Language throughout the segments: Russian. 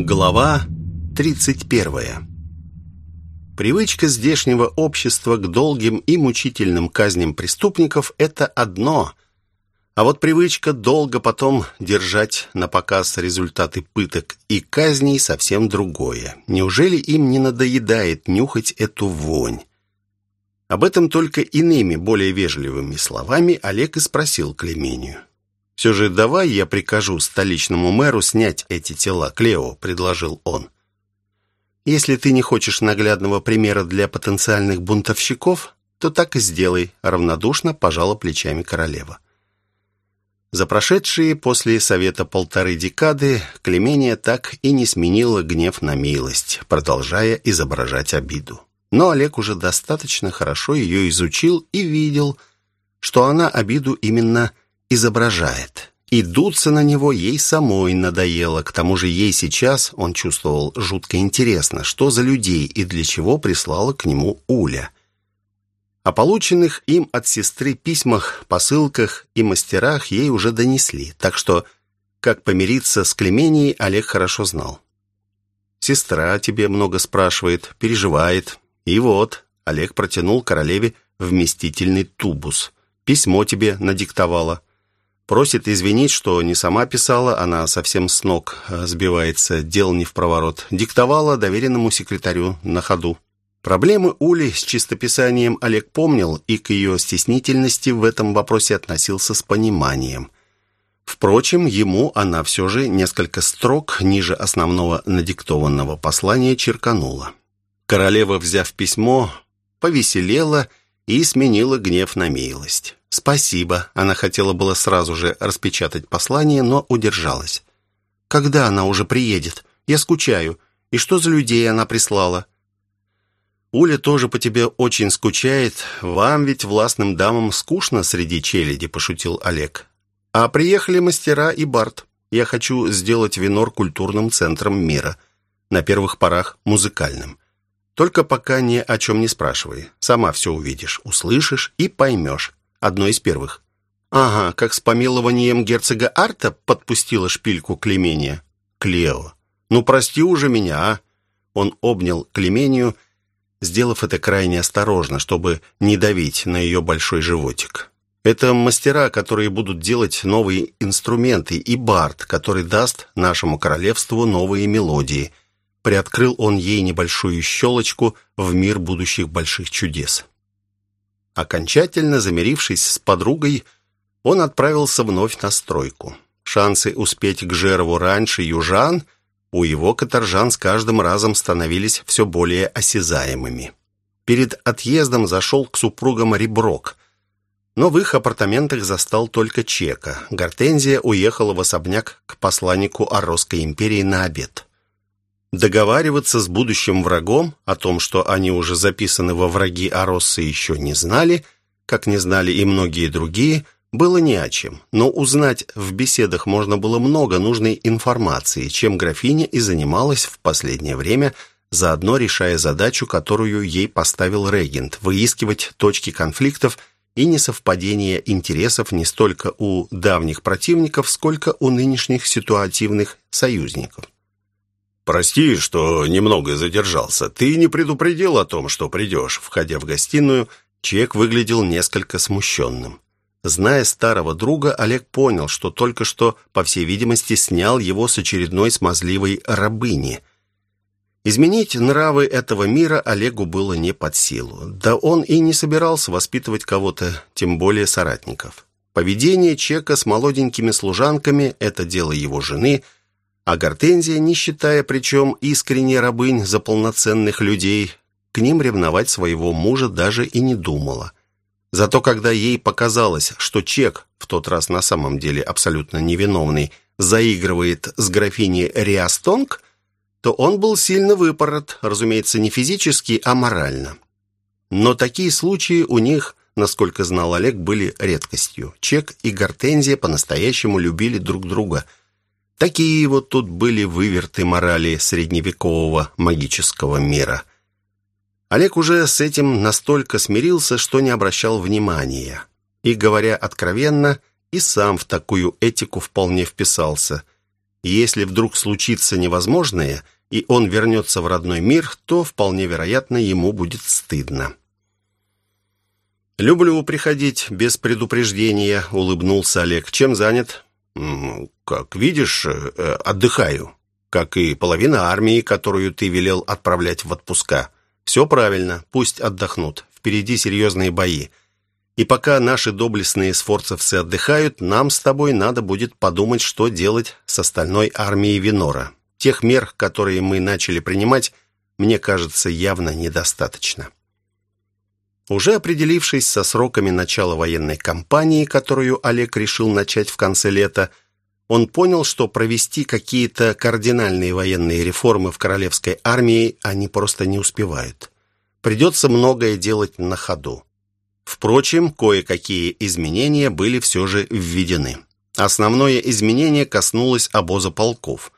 Глава 31. Привычка здешнего общества к долгим и мучительным казням преступников – это одно, а вот привычка долго потом держать на показ результаты пыток и казней – совсем другое. Неужели им не надоедает нюхать эту вонь? Об этом только иными, более вежливыми словами Олег и спросил Клемению. «Все же давай я прикажу столичному мэру снять эти тела, Клео», — предложил он. «Если ты не хочешь наглядного примера для потенциальных бунтовщиков, то так и сделай», — равнодушно пожала плечами королева. За прошедшие после совета полторы декады Клемения так и не сменила гнев на милость, продолжая изображать обиду. Но Олег уже достаточно хорошо ее изучил и видел, что она обиду именно изображает. И дуться на него ей самой надоело. К тому же ей сейчас, он чувствовал жутко интересно, что за людей и для чего прислала к нему Уля. О полученных им от сестры письмах, посылках и мастерах ей уже донесли, так что, как помириться с Клеменией, Олег хорошо знал. «Сестра тебе много спрашивает, переживает. И вот», — Олег протянул королеве вместительный тубус. «Письмо тебе надиктовала». Просит извинить, что не сама писала, она совсем с ног э, сбивается, дел не в проворот. Диктовала доверенному секретарю на ходу. Проблемы Ули с чистописанием Олег помнил и к ее стеснительности в этом вопросе относился с пониманием. Впрочем, ему она все же несколько строк ниже основного надиктованного послания черканула. Королева, взяв письмо, повеселела и сменила гнев на милость. «Спасибо». Она хотела было сразу же распечатать послание, но удержалась. «Когда она уже приедет? Я скучаю. И что за людей она прислала?» «Уля тоже по тебе очень скучает. Вам ведь, властным дамам, скучно среди челяди», — пошутил Олег. «А приехали мастера и Барт. Я хочу сделать Винор культурным центром мира. На первых порах музыкальным. Только пока ни о чем не спрашивай. Сама все увидишь, услышишь и поймешь одно из первых. «Ага, как с помилованием герцога Арта подпустила шпильку Клемения». «Клео, ну прости уже меня, а!» Он обнял Клемению, сделав это крайне осторожно, чтобы не давить на ее большой животик. Это мастера, которые будут делать новые инструменты, и Барт, который даст нашему королевству новые мелодии. Приоткрыл он ей небольшую щелочку в мир будущих больших чудес. Окончательно замирившись с подругой, он отправился вновь на стройку. Шансы успеть к Жерову раньше южан у его каторжан с каждым разом становились все более осязаемыми. Перед отъездом зашел к супругам Реброк, но в их апартаментах застал только Чека. Гортензия уехала в особняк к посланнику Оросской империи на обед. Договариваться с будущим врагом о том, что они уже записаны во враги Ароссы, еще не знали, как не знали и многие другие, было не о чем. Но узнать в беседах можно было много нужной информации, чем графиня и занималась в последнее время, заодно решая задачу, которую ей поставил регент – выискивать точки конфликтов и несовпадения интересов не столько у давних противников, сколько у нынешних ситуативных союзников. «Прости, что немного задержался. Ты не предупредил о том, что придешь». Входя в гостиную, Чек выглядел несколько смущенным. Зная старого друга, Олег понял, что только что, по всей видимости, снял его с очередной смазливой рабыни. Изменить нравы этого мира Олегу было не под силу. Да он и не собирался воспитывать кого-то, тем более соратников. Поведение Чека с молоденькими служанками – это дело его жены – а Гортензия, не считая причем искренне рабынь за полноценных людей, к ним ревновать своего мужа даже и не думала. Зато когда ей показалось, что Чек, в тот раз на самом деле абсолютно невиновный, заигрывает с графиней Риастонг, то он был сильно выпорот, разумеется, не физически, а морально. Но такие случаи у них, насколько знал Олег, были редкостью. Чек и Гортензия по-настоящему любили друг друга – Такие вот тут были выверты морали средневекового магического мира. Олег уже с этим настолько смирился, что не обращал внимания. И, говоря откровенно, и сам в такую этику вполне вписался. Если вдруг случится невозможное, и он вернется в родной мир, то, вполне вероятно, ему будет стыдно. «Люблю приходить без предупреждения», — улыбнулся Олег. «Чем занят?» «Как видишь, э, отдыхаю. Как и половина армии, которую ты велел отправлять в отпуска. Все правильно, пусть отдохнут. Впереди серьезные бои. И пока наши доблестные сфорцевцы отдыхают, нам с тобой надо будет подумать, что делать с остальной армией Винора. Тех мер, которые мы начали принимать, мне кажется, явно недостаточно. Уже определившись со сроками начала военной кампании, которую Олег решил начать в конце лета, он понял, что провести какие-то кардинальные военные реформы в королевской армии они просто не успевают. Придется многое делать на ходу. Впрочем, кое-какие изменения были все же введены. Основное изменение коснулось обоза полков –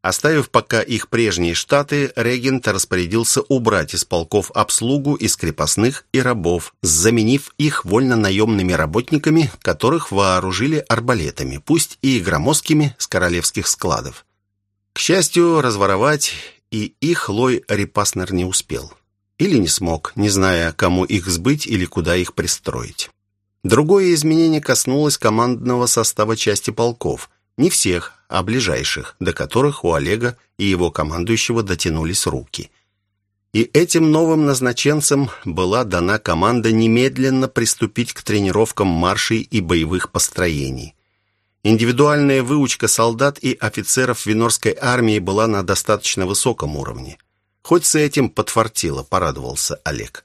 Оставив пока их прежние штаты, регент распорядился убрать из полков обслугу из крепостных и рабов, заменив их вольно-наемными работниками, которых вооружили арбалетами, пусть и громоздкими с королевских складов. К счастью, разворовать и их Лой Репаснер не успел. Или не смог, не зная, кому их сбыть или куда их пристроить. Другое изменение коснулось командного состава части полков – не всех, а ближайших, до которых у Олега и его командующего дотянулись руки. И этим новым назначенцам была дана команда немедленно приступить к тренировкам маршей и боевых построений. Индивидуальная выучка солдат и офицеров Винорской армии была на достаточно высоком уровне. Хоть с этим подфартило, порадовался Олег.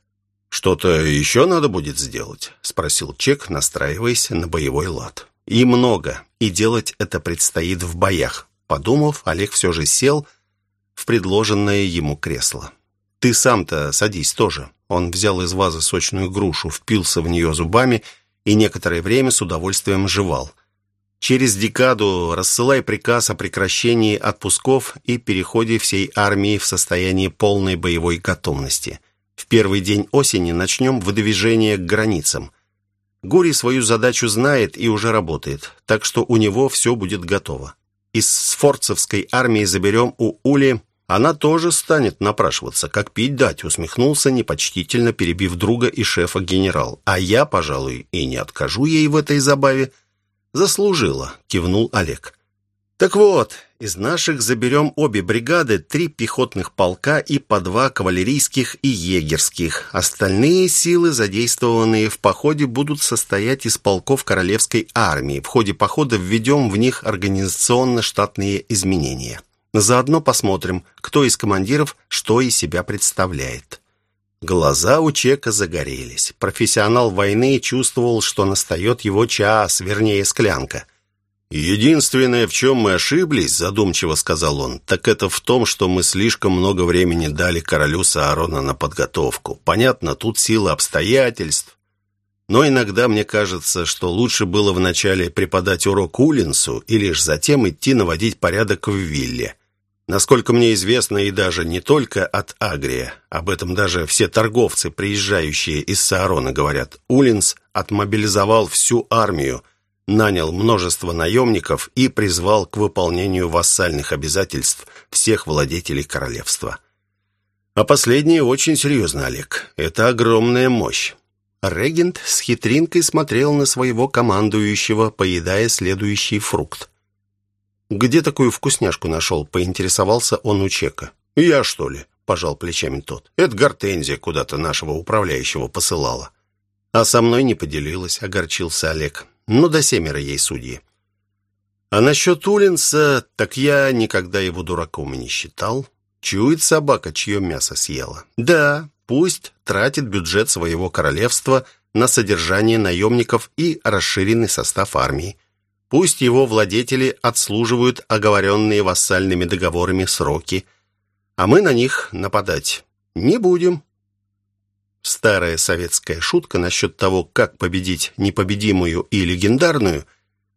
«Что-то еще надо будет сделать?» — спросил Чек, настраиваясь на боевой лад. И много, и делать это предстоит в боях. Подумав, Олег все же сел в предложенное ему кресло. «Ты сам-то садись тоже». Он взял из вазы сочную грушу, впился в нее зубами и некоторое время с удовольствием жевал. Через декаду рассылай приказ о прекращении отпусков и переходе всей армии в состояние полной боевой готовности. В первый день осени начнем выдвижение к границам – Гури свою задачу знает и уже работает, так что у него все будет готово. Из сфорцевской армии заберем у Ули, она тоже станет напрашиваться, как пить дать, усмехнулся, непочтительно перебив друга и шефа генерал. А я, пожалуй, и не откажу ей в этой забаве. Заслужила, кивнул Олег. Так вот, из наших заберем обе бригады, три пехотных полка и по два кавалерийских и егерских. Остальные силы, задействованные в походе, будут состоять из полков королевской армии. В ходе похода введем в них организационно-штатные изменения. Заодно посмотрим, кто из командиров что из себя представляет. Глаза у Чека загорелись. Профессионал войны чувствовал, что настает его час, вернее, склянка – «Единственное, в чем мы ошиблись, — задумчиво сказал он, — так это в том, что мы слишком много времени дали королю Саарона на подготовку. Понятно, тут сила обстоятельств. Но иногда мне кажется, что лучше было вначале преподать урок Улинсу и лишь затем идти наводить порядок в вилле. Насколько мне известно, и даже не только от Агрия, об этом даже все торговцы, приезжающие из Саарона, говорят, Улинс отмобилизовал всю армию — нанял множество наемников и призвал к выполнению вассальных обязательств всех владетелей королевства. А последнее очень серьезно, Олег. Это огромная мощь. Регент с хитринкой смотрел на своего командующего, поедая следующий фрукт. «Где такую вкусняшку нашел?» — поинтересовался он у Чека. «Я, что ли?» — пожал плечами тот. «Это Гортензия куда-то нашего управляющего посылала». «А со мной не поделилась», — огорчился Олег но до семеро ей судьи. А насчет Улинса, так я никогда его дураком и не считал. Чует собака, чье мясо съела. Да, пусть тратит бюджет своего королевства на содержание наемников и расширенный состав армии. Пусть его владетели отслуживают оговоренные вассальными договорами сроки, а мы на них нападать не будем. Старая советская шутка насчет того, как победить непобедимую и легендарную,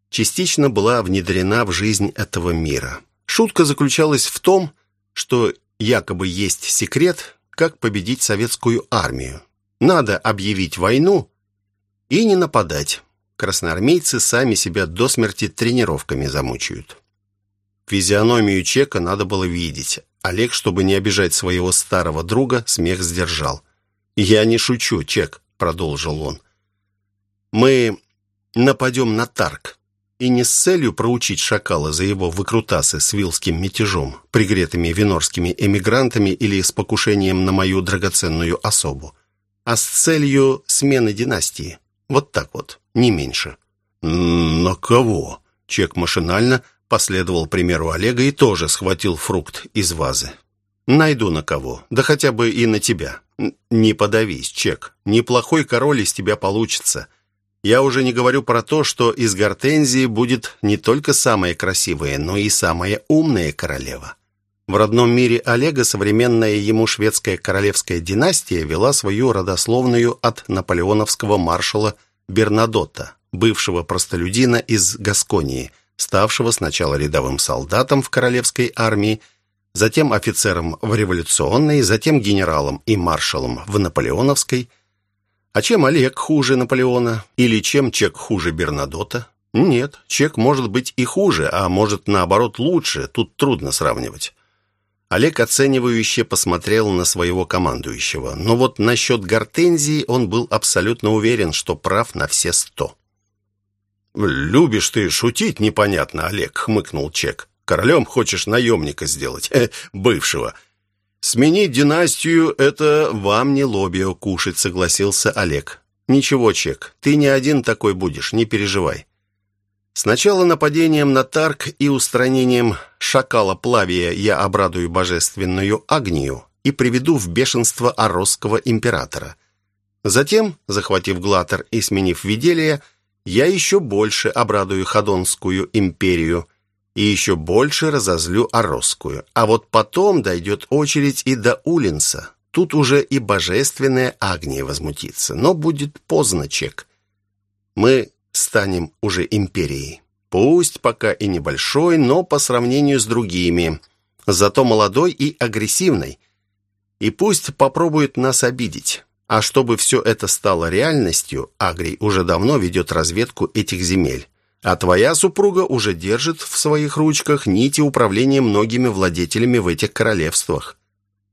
частично была внедрена в жизнь этого мира. Шутка заключалась в том, что якобы есть секрет, как победить советскую армию. Надо объявить войну и не нападать. Красноармейцы сами себя до смерти тренировками замучают. Физиономию Чека надо было видеть. Олег, чтобы не обижать своего старого друга, смех сдержал. «Я не шучу, Чек», — продолжил он. «Мы нападем на Тарк. И не с целью проучить шакала за его выкрутасы с вилским мятежом, пригретыми винорскими эмигрантами или с покушением на мою драгоценную особу, а с целью смены династии. Вот так вот, не меньше». «На кого?» Чек машинально последовал примеру Олега и тоже схватил фрукт из вазы. «Найду на кого, да хотя бы и на тебя. Не подавись, Чек, неплохой король из тебя получится. Я уже не говорю про то, что из гортензии будет не только самая красивая, но и самая умная королева». В родном мире Олега современная ему шведская королевская династия вела свою родословную от наполеоновского маршала Бернадотта, бывшего простолюдина из Гасконии, ставшего сначала рядовым солдатом в королевской армии, затем офицером в революционной, затем генералом и маршалом в наполеоновской. А чем Олег хуже Наполеона? Или чем Чек хуже Бернадота? Нет, Чек может быть и хуже, а может, наоборот, лучше. Тут трудно сравнивать. Олег оценивающе посмотрел на своего командующего. Но вот насчет гортензии он был абсолютно уверен, что прав на все сто. «Любишь ты шутить непонятно, Олег», — хмыкнул Чек. «Королем хочешь наемника сделать, э, бывшего». «Сменить династию — это вам не лобио кушать», — согласился Олег. «Ничего, Чек, ты не один такой будешь, не переживай. Сначала нападением на Тарк и устранением шакала Плавия я обрадую божественную Агнию и приведу в бешенство Оросского императора. Затем, захватив Глатер и сменив Виделия, — я еще больше обрадую Ходонскую империю и еще больше разозлю Оросскую. А вот потом дойдет очередь и до Улинса. Тут уже и божественная Агния возмутится. Но будет поздно, Чек. Мы станем уже империей. Пусть пока и небольшой, но по сравнению с другими. Зато молодой и агрессивной. И пусть попробует нас обидеть. А чтобы все это стало реальностью, Агрий уже давно ведет разведку этих земель. А твоя супруга уже держит в своих ручках нити управления многими владетелями в этих королевствах.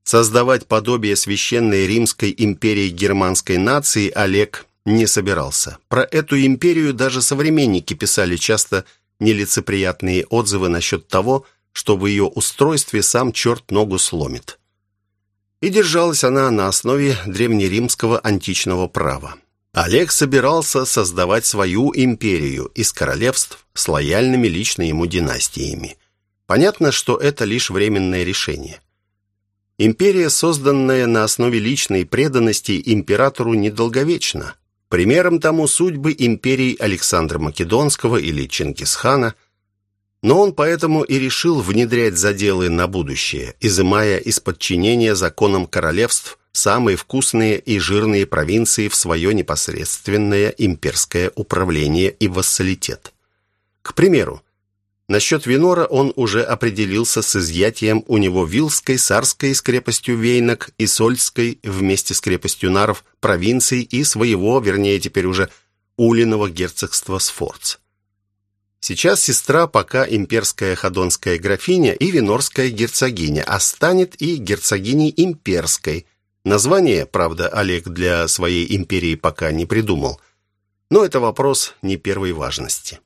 Создавать подобие священной Римской империи германской нации Олег не собирался. Про эту империю даже современники писали часто нелицеприятные отзывы насчет того, что в ее устройстве сам черт ногу сломит и держалась она на основе древнеримского античного права. Олег собирался создавать свою империю из королевств с лояльными лично ему династиями. Понятно, что это лишь временное решение. Империя, созданная на основе личной преданности императору, недолговечна. Примером тому судьбы империй Александра Македонского или Чингисхана – но он поэтому и решил внедрять заделы на будущее, изымая из подчинения законам королевств самые вкусные и жирные провинции в свое непосредственное имперское управление и вассалитет. К примеру, насчет Винора он уже определился с изъятием у него Вилской, Сарской с крепостью Вейнок и Сольской вместе с крепостью Наров провинций и своего, вернее теперь уже Улиного герцогства Сфорц. Сейчас сестра пока имперская ходонская графиня и винорская герцогиня, а станет и герцогиней имперской. Название, правда, Олег для своей империи пока не придумал. Но это вопрос не первой важности.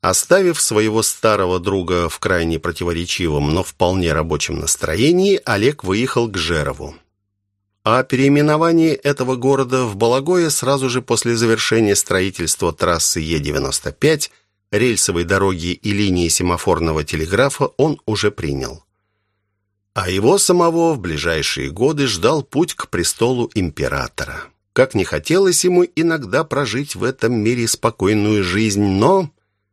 Оставив своего старого друга в крайне противоречивом, но вполне рабочем настроении, Олег выехал к Жерову. О переименовании этого города в Балагое сразу же после завершения строительства трассы Е-95 – рельсовой дороги и линии семафорного телеграфа он уже принял. А его самого в ближайшие годы ждал путь к престолу императора. Как не хотелось ему иногда прожить в этом мире спокойную жизнь, но,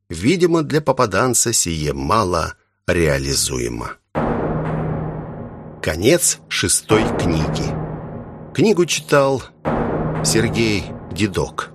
видимо, для попаданца сие мало реализуемо. Конец шестой книги. Книгу читал Сергей Дедок.